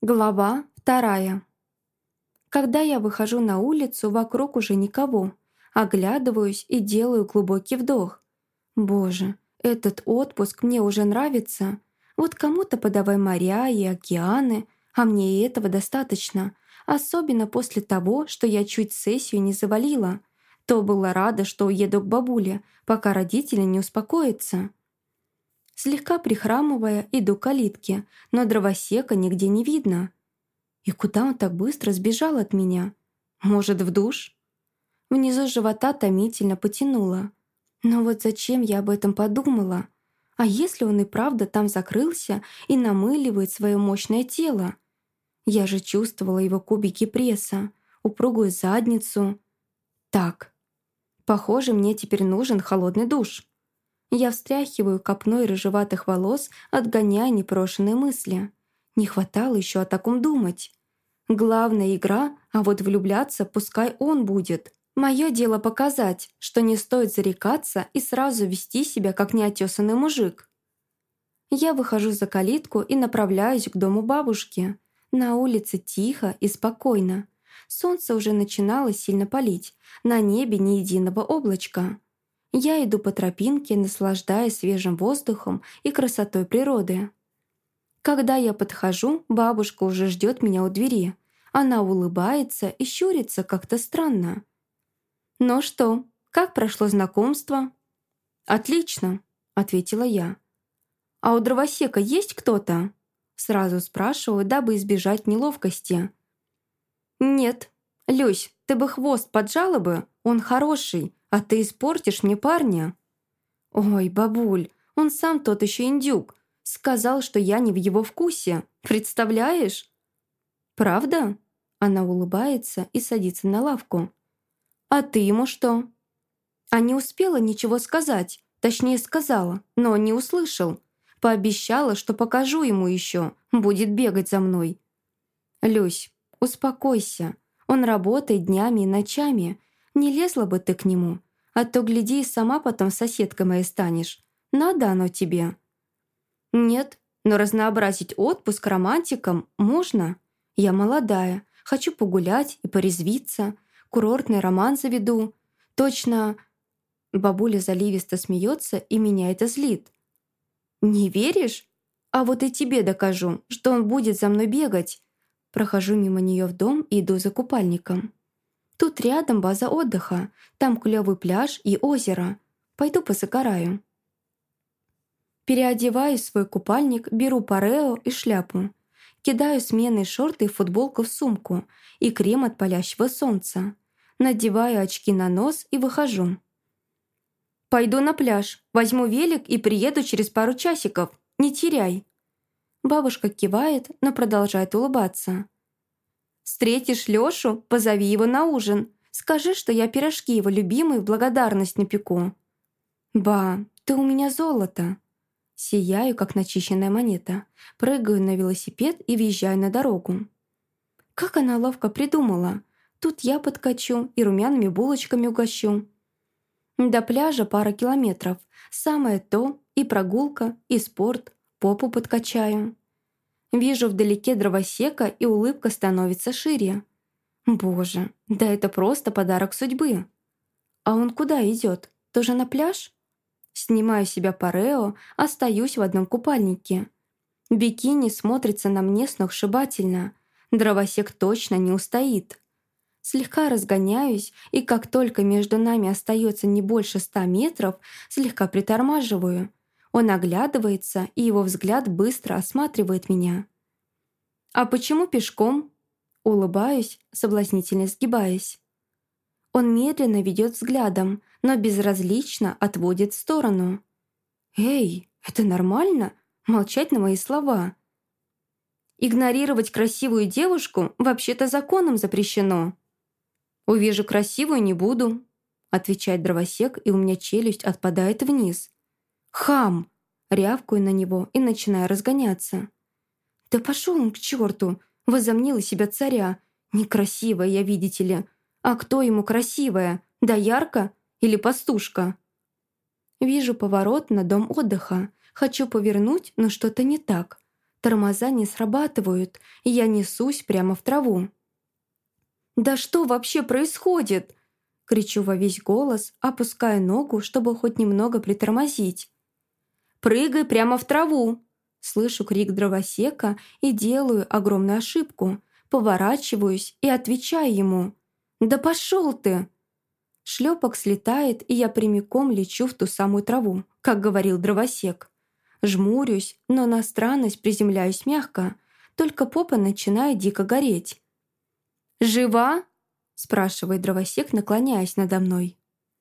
Глава вторая. Когда я выхожу на улицу, вокруг уже никого. Оглядываюсь и делаю глубокий вдох. Боже, этот отпуск мне уже нравится. Вот кому-то подавай моря и океаны, а мне и этого достаточно. Особенно после того, что я чуть сессию не завалила. То была рада, что уеду к бабуле, пока родители не успокоятся. Слегка прихрамывая, иду к калитке, но дровосека нигде не видно. И куда он так быстро сбежал от меня? Может, в душ? Внизу живота томительно потянуло. Но вот зачем я об этом подумала? А если он и правда там закрылся и намыливает свое мощное тело? Я же чувствовала его кубики пресса, упругую задницу. Так, похоже, мне теперь нужен холодный душ. Я встряхиваю копной рыжеватых волос, отгоняя непрошенные мысли. Не хватало еще о таком думать. Главная игра, а вот влюбляться пускай он будет. Мое дело показать, что не стоит зарекаться и сразу вести себя как неотесанный мужик. Я выхожу за калитку и направляюсь к дому бабушки. На улице тихо и спокойно. Солнце уже начинало сильно палить. На небе ни единого облачка. Я иду по тропинке, наслаждаясь свежим воздухом и красотой природы. Когда я подхожу, бабушка уже ждет меня у двери. Она улыбается и щурится как-то странно. «Ну что, как прошло знакомство?» «Отлично», — ответила я. «А у дровосека есть кто-то?» Сразу спрашиваю, дабы избежать неловкости. «Нет. Люсь, ты бы хвост поджала бы, он хороший, а ты испортишь мне парня». «Ой, бабуль, он сам тот еще индюк. Сказал, что я не в его вкусе. Представляешь?» «Правда?» Она улыбается и садится на лавку. «А ты ему что?» А не успела ничего сказать. Точнее, сказала, но не услышал. Пообещала, что покажу ему еще. Будет бегать за мной. «Люсь, успокойся. Он работает днями и ночами. Не лезла бы ты к нему, а то, гляди, и сама потом соседкой моей станешь. Надо оно тебе». «Нет, но разнообразить отпуск романтикам можно. Я молодая, хочу погулять и порезвиться, курортный роман заведу. Точно...» Бабуля заливисто смеется, и меня это злит. «Не веришь? А вот и тебе докажу, что он будет за мной бегать». Прохожу мимо нее в дом и иду за купальником. Тут рядом база отдыха, там клёвый пляж и озеро. Пойду позагораю. Переодеваюсь в свой купальник, беру парео и шляпу. Кидаю сменные шорты и футболку в сумку и крем от палящего солнца. Надеваю очки на нос и выхожу. «Пойду на пляж, возьму велик и приеду через пару часиков. Не теряй». Бабушка кивает, но продолжает улыбаться. Встретишь Лёшу, позови его на ужин. Скажи, что я пирожки его любимые в благодарность напеку». «Ба, ты у меня золото!» Сияю, как начищенная монета. Прыгаю на велосипед и въезжаю на дорогу. Как она ловко придумала. Тут я подкачу и румяными булочками угощу. До пляжа пара километров. Самое то и прогулка, и спорт. Попу подкачаю. Вижу вдалеке дровосека, и улыбка становится шире. Боже, да это просто подарок судьбы. А он куда идет? Тоже на пляж? Снимаю себя парео, остаюсь в одном купальнике. Бикини смотрится на мне сногсшибательно. Дровосек точно не устоит. Слегка разгоняюсь, и как только между нами остается не больше ста метров, слегка притормаживаю. Он оглядывается, и его взгляд быстро осматривает меня. «А почему пешком?» Улыбаюсь, соблазнительно сгибаясь. Он медленно ведет взглядом, но безразлично отводит в сторону. «Эй, это нормально? Молчать на мои слова?» «Игнорировать красивую девушку вообще-то законом запрещено». «Увижу красивую, не буду», — отвечает дровосек, и у меня челюсть отпадает вниз. «Хам!» Рявкую на него и начинаю разгоняться. «Да пошел он к черту! Возомнила себя царя! Некрасивая я, видите ли! А кто ему красивая? Да ярко? Или пастушка?» Вижу поворот на дом отдыха. Хочу повернуть, но что-то не так. Тормоза не срабатывают, и я несусь прямо в траву. «Да что вообще происходит?» Кричу во весь голос, опуская ногу, чтобы хоть немного притормозить. «Прыгай прямо в траву!» Слышу крик дровосека и делаю огромную ошибку. Поворачиваюсь и отвечаю ему. «Да пошел ты!» Шлепок слетает, и я прямиком лечу в ту самую траву, как говорил дровосек. Жмурюсь, но на странность приземляюсь мягко, только попа начинает дико гореть. «Жива?» – спрашивает дровосек, наклоняясь надо мной.